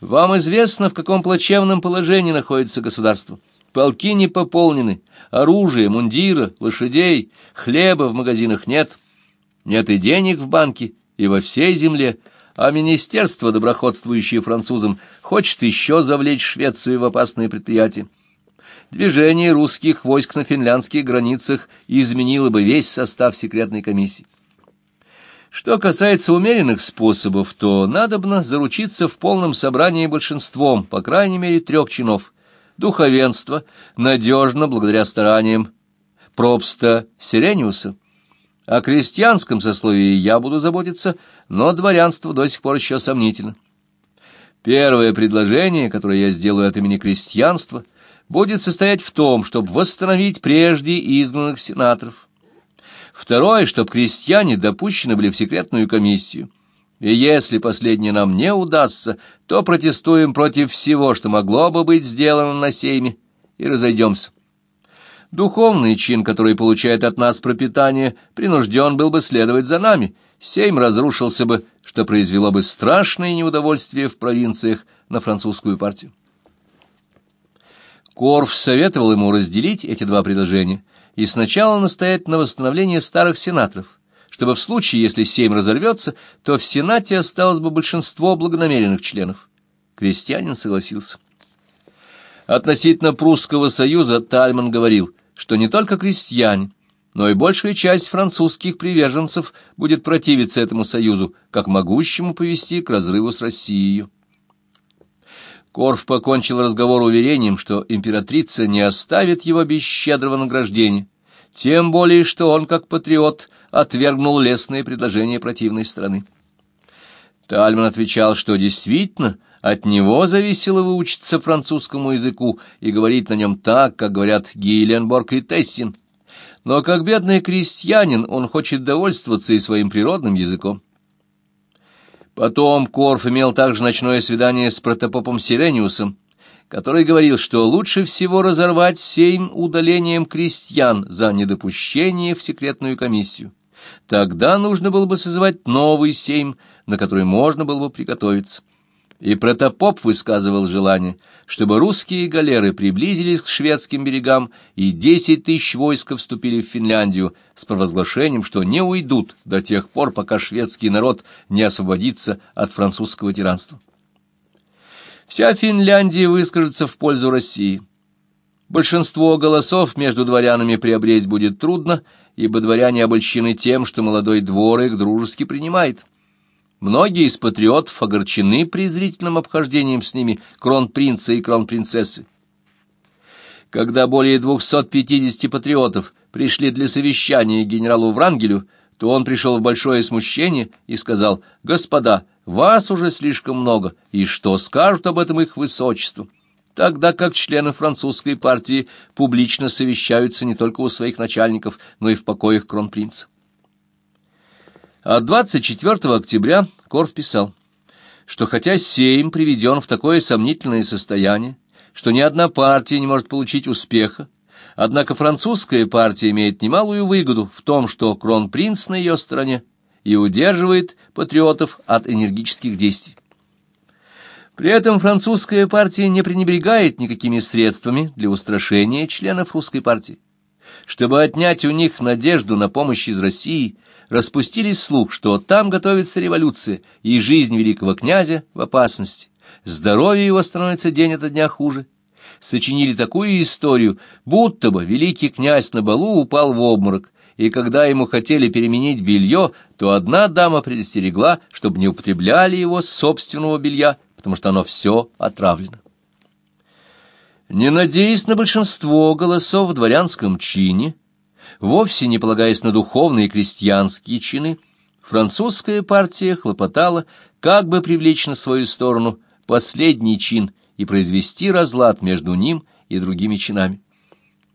Вам известно, в каком плачевном положении находится государство. Полки не пополнены, оружия, мундира, лошадей, хлеба в магазинах нет. Нет и денег в банке, и во всей земле, а министерство, доброходствующее французам, хочет еще завлечь Швецию в опасные предприятия. Движение русских войск на финляндских границах изменило бы весь состав секретной комиссии. Что касается умеренных способов, то надобно заручиться в полном собрании большинством, по крайней мере, трех чинов. Духовенство надежно, благодаря стараниям Пробста Сирениуса. О крестьянском сословии я буду заботиться, но дворянство до сих пор еще сомнительно. Первое предложение, которое я сделаю от имени крестьянства, будет состоять в том, чтобы восстановить прежде изгнанных сенаторов. Второе, чтобы крестьяне допущены были в секретную комиссию. И если последнее нам не удастся, то протестуем против всего, что могло бы быть сделано на сейме, и разойдемся. Духовный чин, который получает от нас пропитание, принужден был бы следовать за нами. Сейм разрушился бы, что произвело бы страшное неудовольствие в провинциях на французскую партию. Корф советовал ему разделить эти два предложения и сначала настоять на восстановлении старых сенаторов, чтобы в случае, если Сейм разорвется, то в Сенате осталось бы большинство благонамеренных членов. Крестьянин согласился. Относительно Прусского союза Тальман говорил, что не только крестьяне, но и большая часть французских приверженцев будет противиться этому союзу, как могущему повести к разрыву с Россией. Корф покончил разговор уверением, что императрица не оставит его без щедрого награждения, тем более, что он, как патриот, отвергнул лестные предложения противной страны. Тальман отвечал, что действительно от него зависело выучиться французскому языку и говорить на нем так, как говорят Гейленборг и Тессин. Но как бедный крестьянин он хочет довольствоваться и своим природным языком. Потом Корф имел также ночное свидание с протопопом Сирениусом, который говорил, что лучше всего разорвать сейм удалением крестьян за недопущение в секретную комиссию. Тогда нужно было бы созывать новый сейм, на который можно было бы приготовиться. И протопоп высказывал желание, чтобы русские галеры приблизились к шведским берегам и десять тысяч войск вступили в Финляндию с провозглашением, что не уйдут до тех пор, пока шведский народ не освободится от французского тиранства. Вся Финляндия выскажется в пользу России. Большинство голосов между дворянами приобрести будет трудно, ибо дворяне обольщены тем, что молодой двор их дружески принимает. Многие из патриотов огорчены презрительным обхождением с ними кронпринца и кронпринцессы. Когда более 250 патриотов пришли для совещания генералу Врангелю, то он пришел в большое смущение и сказал, «Господа, вас уже слишком много, и что скажут об этом их высочество?» тогда как члены французской партии публично совещаются не только у своих начальников, но и в покоях кронпринца. А 24 октября Корф писал, что хотя Сейм приведен в такое сомнительное состояние, что ни одна партия не может получить успеха, однако французская партия имеет немалую выгоду в том, что кронпринц на ее стороне и удерживает патриотов от энергических действий. При этом французская партия не пренебрегает никакими средствами для устрашения членов русской партии. Чтобы отнять у них надежду на помощь из России – распустились слух, что там готовится революция, и жизнь великого князя в опасности. Здоровье его становится день ото дня хуже. Сочинили такую историю, будто бы великий князь на балу упал в обморок, и когда ему хотели переменить белье, то одна дама предостерегла, чтобы не употребляли его собственного белья, потому что оно все отравлено. Не надеясь на большинство голосов в дворянском чине, Вовсе не полагаясь на духовные и крестьянские чины, французская партия хлопотала, как бы привлечь на свою сторону последний чин и произвести разлад между ним и другими чинами.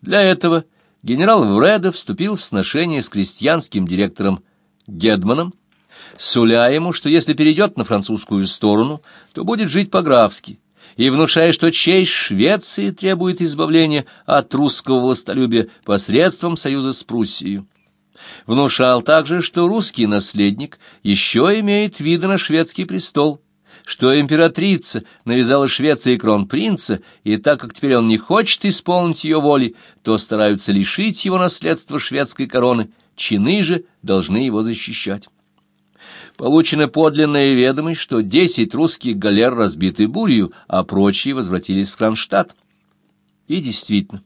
Для этого генерал Вреда вступил в сношение с крестьянским директором Гедманом, суля ему, что если перейдет на французскую сторону, то будет жить по-графски, и внушая, что честь Швеции требует избавления от русского властолюбия посредством союза с Пруссией. Внушал также, что русский наследник еще имеет виды на шведский престол, что императрица навязала Швеции кронпринца, и так как теперь он не хочет исполнить ее воли, то стараются лишить его наследства шведской короны, чины же должны его защищать. Получена подлинная ведомость, что десять русских галер разбиты бурью, а прочие возвратились в Кронштадт. И действительно,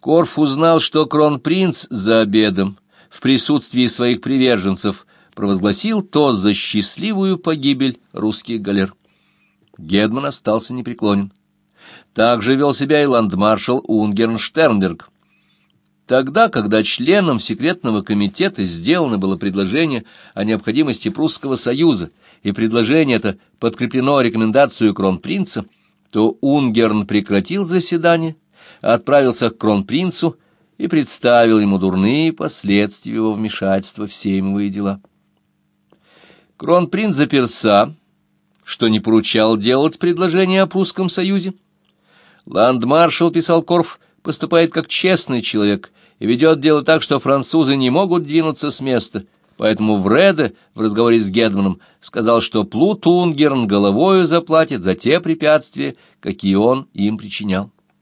Корф узнал, что кронпринц за обедом в присутствии своих приверженцев провозгласил тост за счастливую погибель русских галер. Гедман остался непреклонен. Так же вел себя и ландмаршал Унгерн Штернберг. Тогда, когда членам секретного комитета сделано было предложение о необходимости прусского союза, и предложение это подкреплено рекомендацию кронпринца, то Унгерн прекратил заседание, отправился к кронпринцу и представил ему дурные последствия его вмешательства в сеймовые дела. Кронпринц заперся, что не поручал делать предложение о прусском союзе. Ландмаршал, писал Корф, поступает как честный человек и ведет дело так, что французы не могут двинуться с места, поэтому Вреде в разговоре с Гедманом сказал, что Плутунгерн головою заплатит за те препятствия, какие он им причинял.